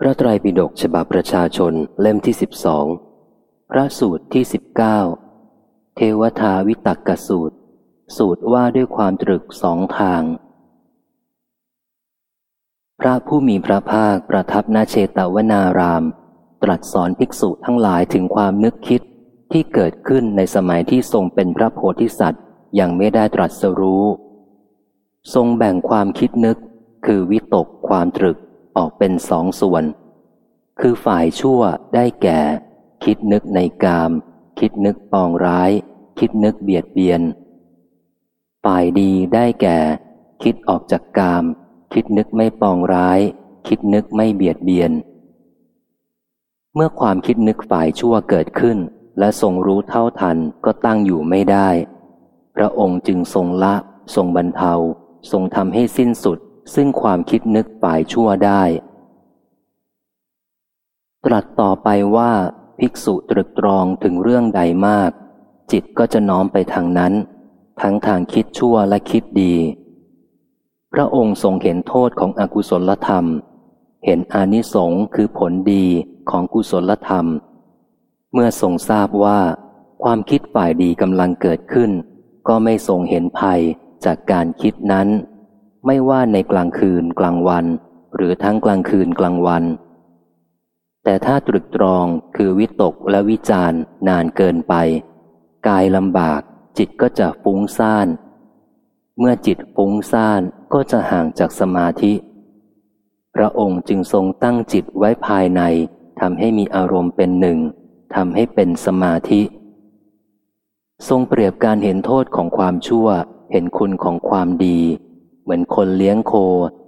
พระไตรปิฎกฉบับประชาชนเล่มที่สิบสองพระสูตรที่สิบเก้าเทวทาวิตักกสูตร สูตรว่าด้วยความตรึกสองทาง พระผู้มีพระภาคประทับนาเชตวนาราม ตรัสสอนภิกษุทั้งหลายถึงความนึกคิดที่เกิดขึ้นในสมัยที่ทรงเป็นพระโพธิสัตว์ยังไม่ได้ตรัสรู้ ทรงแบ่งความคิดนึกคือวิตกความตรึก ออกเป็นสองส่วน คือฝ่ายชั่วได้แก่ คิดนึกในกาม คิดนึกปองร้าย คิดนึกเบียดเบียน ฝ่ายดีได้แก่ คิดออกจากกาม คิดนึกไม่ปองร้าย คิดนึกไม่เบียดเบียน เมื่อความคิดนึกฝ่ายชั่วเกิดขึ้น และทรงรู้เท่าทันก็ตั้งอยู่ไม่ได้ พระองค์จึงทรงละ ทรงบรรเทา ทรงทำให้สิ้นสุด ซึ่งความคิดนึกฝ่ายชั่วได้ ตรัสต่อไปว่าภิกษุตรึกตรองถึงเรื่องใดมาก จิตก็จะน้อมไปทางนั้น ทั้งทางคิดชั่วและคิดดี พระองค์ทรงเห็นโทษของอกุศลธรรม เห็นอานิสงค์คือผลดีของกุศลธรรม เมื่อทรงทราบว่า ความคิดฝ่ายดีกำลังเกิดขึ้น ก็ไม่ทรงเห็นภัยจากการคิดนั้น ไม่ว่าในกลางคืนกลางวัน หรือทั้งกลางคืนกลางวัน แต่ถ้าตรึกตรองคือวิตกและวิจารณ์นานเกินไป กายลำบาก จิตก็จะฟุ้งซ่าน เมื่อจิตฟุ้งซ่านก็จะห่างจากสมาธิ พระองค์จึงทรงตั้งจิตไว้ภายในทำให้มีอารมณ์เป็นหนึ่งทำให้เป็นสมาธิ ทรงเปรียบการเห็นโทษของความชั่ว เห็นคุณของความดี เหมือนคนเลี้ยงโค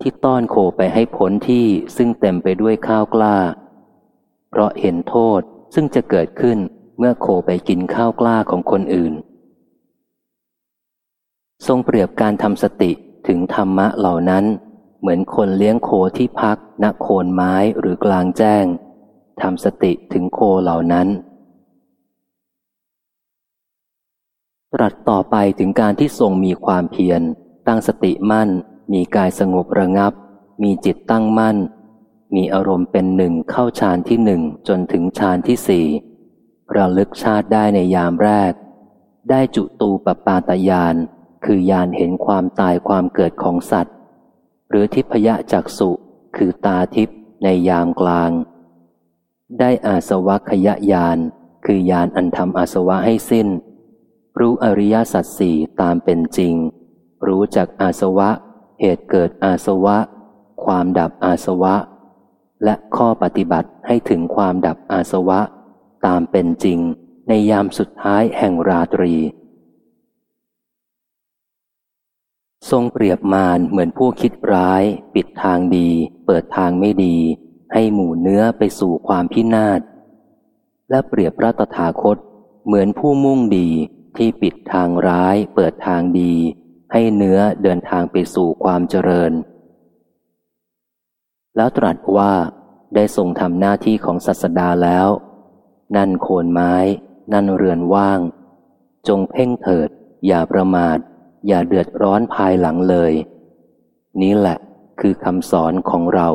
ที่ต้อนโคไปให้พ้นที่ซึ่งเต็มไปด้วยข้าวกล้า เพราะเห็นโทษซึ่งจะเกิดขึ้นเมื่อโคไปกินข้าวกล้าของคนอื่น ทรงเปรียบการทำสติถึงธรรมะเหล่านั้น เหมือนคนเลี้ยงโคที่พักณโคนไม้หรือกลางแจ้งทำสติถึงโคเหล่านั้น ตรัสต่อไปถึงการที่ทรงมีความเพียร ตั้งสติมั่น มีกายสงบระงับ มีจิตตั้งมั่น มีอารมณ์เป็นหนึ่งเข้าฌานที่หนึ่งจนถึงฌานที่สี่ระลึกชาติได้ในยามแรก ได้จุตูปปาตยาน คือยานเห็นความตายความเกิดของสัตว์ หรือทิพยจักสุคือตาทิพในยามกลาง ได้อาสวะขยะยานคือยานอันทำอาสวะให้สิ้น รู้อริยสัจสี่ตามเป็นจริง รู้จักอาสวะ เหตุเกิดอาสวะ ความดับอาสวะ และข้อปฏิบัติให้ถึงความดับอาสวะ ตามเป็นจริงในยามสุดท้ายแห่งราตรี ทรงเปรียบมารเหมือนผู้คิดร้าย ปิดทางดี เปิดทางไม่ดี ให้หมู่เนื้อไปสู่ความพินาศและเปรียบพระตถาคต เหมือนผู้มุ่งดีที่ปิดทางร้าย เปิดทางดี ให้เนื้อเดินทางไปสู่ความเจริญ แล้วตรัสว่าได้ทรงทำหน้าที่ของศัสดาแล้ว นั่นโคนไม้ นั่นเรือนว่าง จงเพ่งเถิด อย่าประมาท อย่าเดือดร้อนภายหลังเลย นี้แหละคือคำสอนของเรา